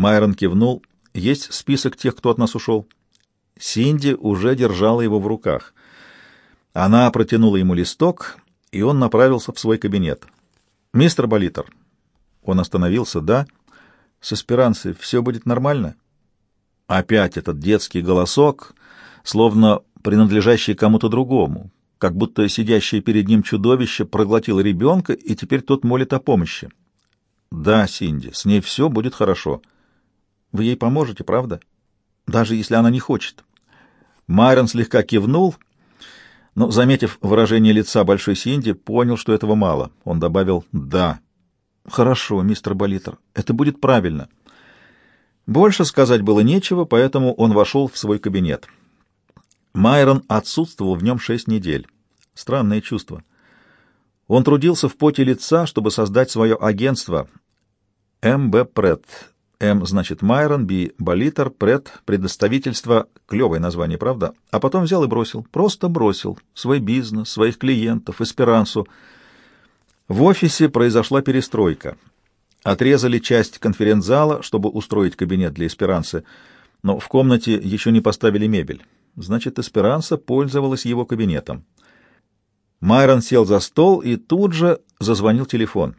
Майрон кивнул. «Есть список тех, кто от нас ушел?» Синди уже держала его в руках. Она протянула ему листок, и он направился в свой кабинет. «Мистер Болитер». Он остановился. «Да». «С эсперанцей все будет нормально?» Опять этот детский голосок, словно принадлежащий кому-то другому, как будто сидящее перед ним чудовище проглотило ребенка, и теперь тот молит о помощи. «Да, Синди, с ней все будет хорошо. Вы ей поможете, правда? Даже если она не хочет». Майрон слегка кивнул, но, заметив выражение лица большой Синди, понял, что этого мало. Он добавил «да». «Хорошо, мистер Болитер, это будет правильно». Больше сказать было нечего, поэтому он вошел в свой кабинет. Майрон отсутствовал в нем шесть недель. Странное чувство. Он трудился в поте лица, чтобы создать свое агентство МБ Пред. М значит Майрон, Б Болитер, Пред, предоставительство, клевое название, правда? А потом взял и бросил, просто бросил свой бизнес, своих клиентов, эсперансу. В офисе произошла перестройка. Отрезали часть конференц-зала, чтобы устроить кабинет для эсперанцы, но в комнате еще не поставили мебель. Значит, эсперанса пользовалась его кабинетом. Майрон сел за стол, и тут же зазвонил телефон.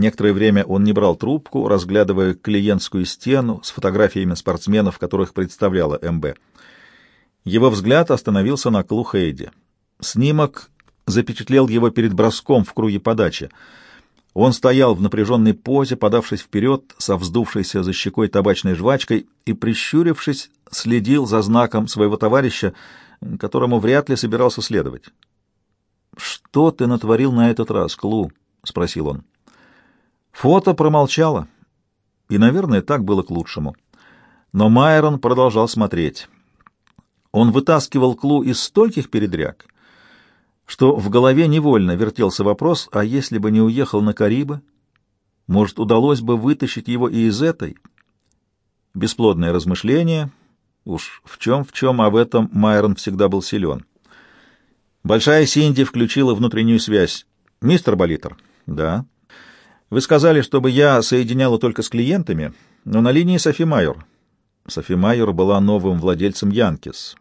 Некоторое время он не брал трубку, разглядывая клиентскую стену с фотографиями спортсменов, которых представляла МБ. Его взгляд остановился на Клу Хейди. Снимок запечатлел его перед броском в круге подачи. Он стоял в напряженной позе, подавшись вперед, со вздувшейся за щекой табачной жвачкой и, прищурившись, следил за знаком своего товарища, которому вряд ли собирался следовать. «Что ты натворил на этот раз, Клу?» — спросил он. Фото промолчало, и, наверное, так было к лучшему. Но Майрон продолжал смотреть. Он вытаскивал Клу из стольких передряг, что в голове невольно вертелся вопрос, а если бы не уехал на Карибы, может, удалось бы вытащить его и из этой? Бесплодное размышление, уж в чем в чем, а в этом Майрон всегда был силен. Большая Синди включила внутреннюю связь. «Мистер Болитер?» «Да». «Вы сказали, чтобы я соединяла только с клиентами, но на линии Софи Майор». Софи Майор была новым владельцем Янкис.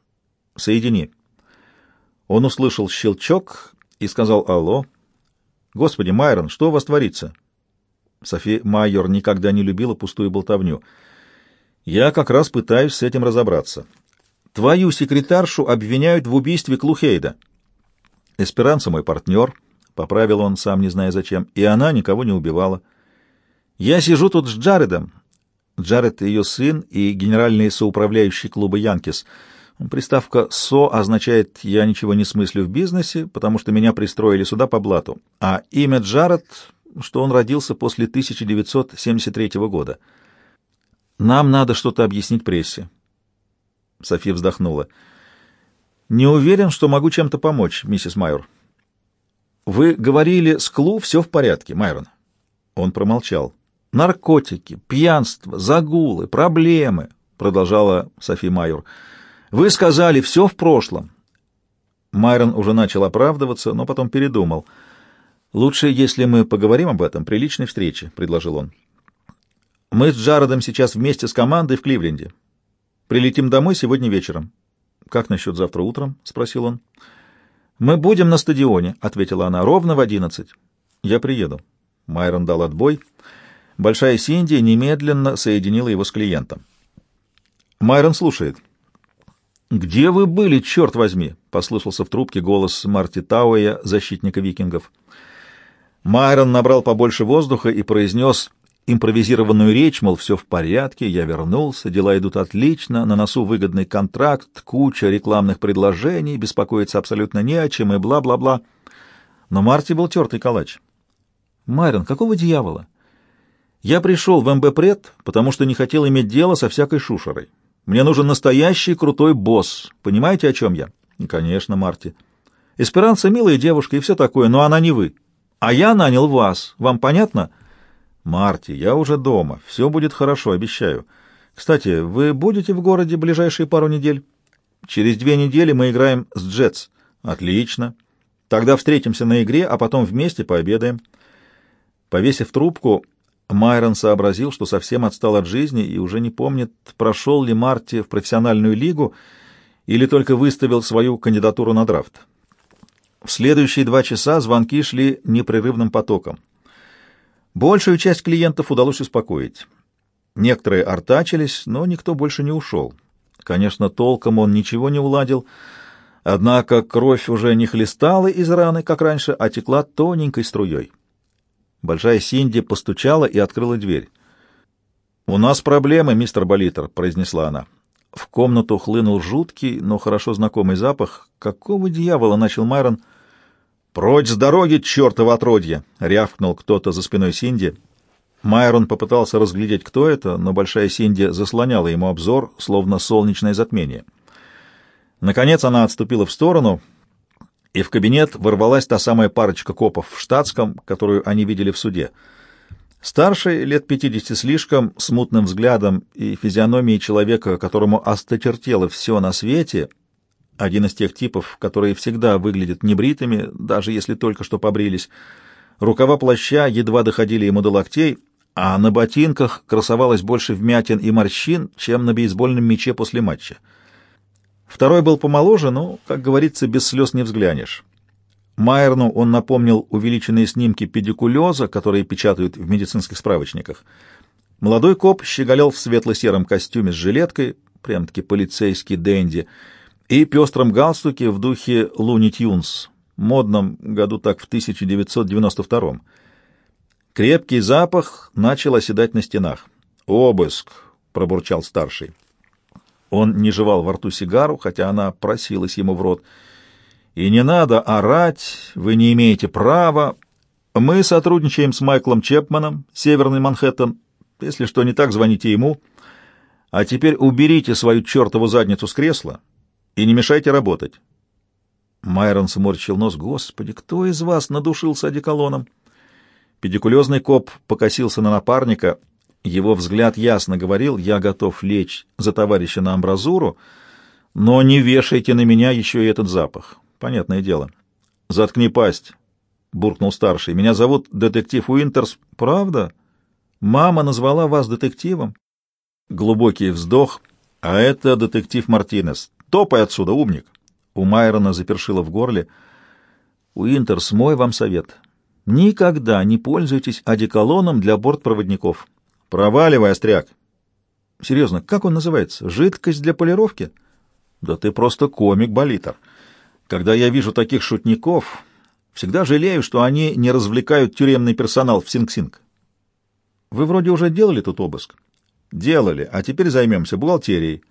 «Соедини». Он услышал щелчок и сказал «Алло». «Господи, Майрон, что у вас творится?» Софи Майор никогда не любила пустую болтовню. «Я как раз пытаюсь с этим разобраться. Твою секретаршу обвиняют в убийстве Клухейда». Эсперанца мой партнер, — поправил он, сам не зная зачем, — и она никого не убивала. Я сижу тут с Джаредом. Джаред — ее сын и генеральный соуправляющий клуба «Янкис». Приставка «со» означает «я ничего не смыслю в бизнесе», потому что меня пристроили сюда по блату. А имя Джаред, что он родился после 1973 года. Нам надо что-то объяснить прессе. София вздохнула. — «Не уверен, что могу чем-то помочь, миссис Майор». «Вы говорили, с Клу все в порядке, Майрон». Он промолчал. «Наркотики, пьянство, загулы, проблемы», — продолжала Софи Майор. «Вы сказали, все в прошлом». Майрон уже начал оправдываться, но потом передумал. «Лучше, если мы поговорим об этом при личной встрече», — предложил он. «Мы с Джаредом сейчас вместе с командой в Кливленде. Прилетим домой сегодня вечером. «Как насчет завтра утром?» — спросил он. «Мы будем на стадионе», — ответила она, — «ровно в одиннадцать». «Я приеду». Майрон дал отбой. Большая Синди немедленно соединила его с клиентом. Майрон слушает. «Где вы были, черт возьми?» — послышался в трубке голос Марти Тауэя, защитника викингов. Майрон набрал побольше воздуха и произнес импровизированную речь, мол, все в порядке, я вернулся, дела идут отлично, на носу выгодный контракт, куча рекламных предложений, беспокоиться абсолютно не о чем и бла-бла-бла. Но Марти был тертый калач. «Майрон, какого дьявола? Я пришел в МБ-пред, потому что не хотел иметь дело со всякой шушерой. Мне нужен настоящий крутой босс. Понимаете, о чем я?» «Конечно, Марти. Эсперанца милая девушка и все такое, но она не вы. А я нанял вас. Вам понятно?» «Марти, я уже дома. Все будет хорошо, обещаю. Кстати, вы будете в городе ближайшие пару недель? Через две недели мы играем с Джетс. Отлично. Тогда встретимся на игре, а потом вместе пообедаем». Повесив трубку, Майрон сообразил, что совсем отстал от жизни и уже не помнит, прошел ли Марти в профессиональную лигу или только выставил свою кандидатуру на драфт. В следующие два часа звонки шли непрерывным потоком. Большую часть клиентов удалось успокоить. Некоторые артачились, но никто больше не ушел. Конечно, толком он ничего не уладил, однако кровь уже не хлестала из раны, как раньше, а текла тоненькой струей. Большая Синди постучала и открыла дверь. «У нас проблемы, мистер Болитер», — произнесла она. В комнату хлынул жуткий, но хорошо знакомый запах. «Какого дьявола?» — начал Майрон. «Прочь с дороги, чертово отродье!» — рявкнул кто-то за спиной Синди. Майрон попытался разглядеть, кто это, но большая Синди заслоняла ему обзор, словно солнечное затмение. Наконец она отступила в сторону — и в кабинет ворвалась та самая парочка копов в штатском, которую они видели в суде. Старший, лет пятидесяти слишком, с мутным взглядом и физиономией человека, которому осточертело все на свете, один из тех типов, которые всегда выглядят небритыми, даже если только что побрились. Рукава плаща едва доходили ему до локтей, а на ботинках красовалось больше вмятин и морщин, чем на бейсбольном мяче после матча. Второй был помоложе, но, как говорится, без слез не взглянешь. Майерну он напомнил увеличенные снимки педикулеза, которые печатают в медицинских справочниках. Молодой коп щеголял в светло-сером костюме с жилеткой, прям-таки полицейский денди, и пестром галстуке в духе Луни Тюнс, модном году так в 1992 -м. Крепкий запах начал оседать на стенах. «Обыск!» — пробурчал старший. Он не жевал во рту сигару, хотя она просилась ему в рот. «И не надо орать, вы не имеете права. Мы сотрудничаем с Майклом Чепманом, Северный Манхэттен. Если что не так, звоните ему. А теперь уберите свою чертову задницу с кресла и не мешайте работать». Майрон сморщил нос. «Господи, кто из вас надушился одеколоном?» Педикулезный коп покосился на напарника его взгляд ясно говорил, я готов лечь за товарища на амбразуру, но не вешайте на меня еще и этот запах. Понятное дело. Заткни пасть, — буркнул старший. Меня зовут детектив Уинтерс. Правда? Мама назвала вас детективом? Глубокий вздох. А это детектив Мартинес. Топай отсюда, умник. У Майрона запершило в горле. Уинтерс, мой вам совет. Никогда не пользуйтесь одеколоном для бортпроводников. Проваливай, остряк. Серьезно, как он называется? Жидкость для полировки? Да ты просто комик-болитер. Когда я вижу таких шутников, всегда жалею, что они не развлекают тюремный персонал в Синг-Синг. Вы вроде уже делали тут обыск? Делали, а теперь займемся бухгалтерией.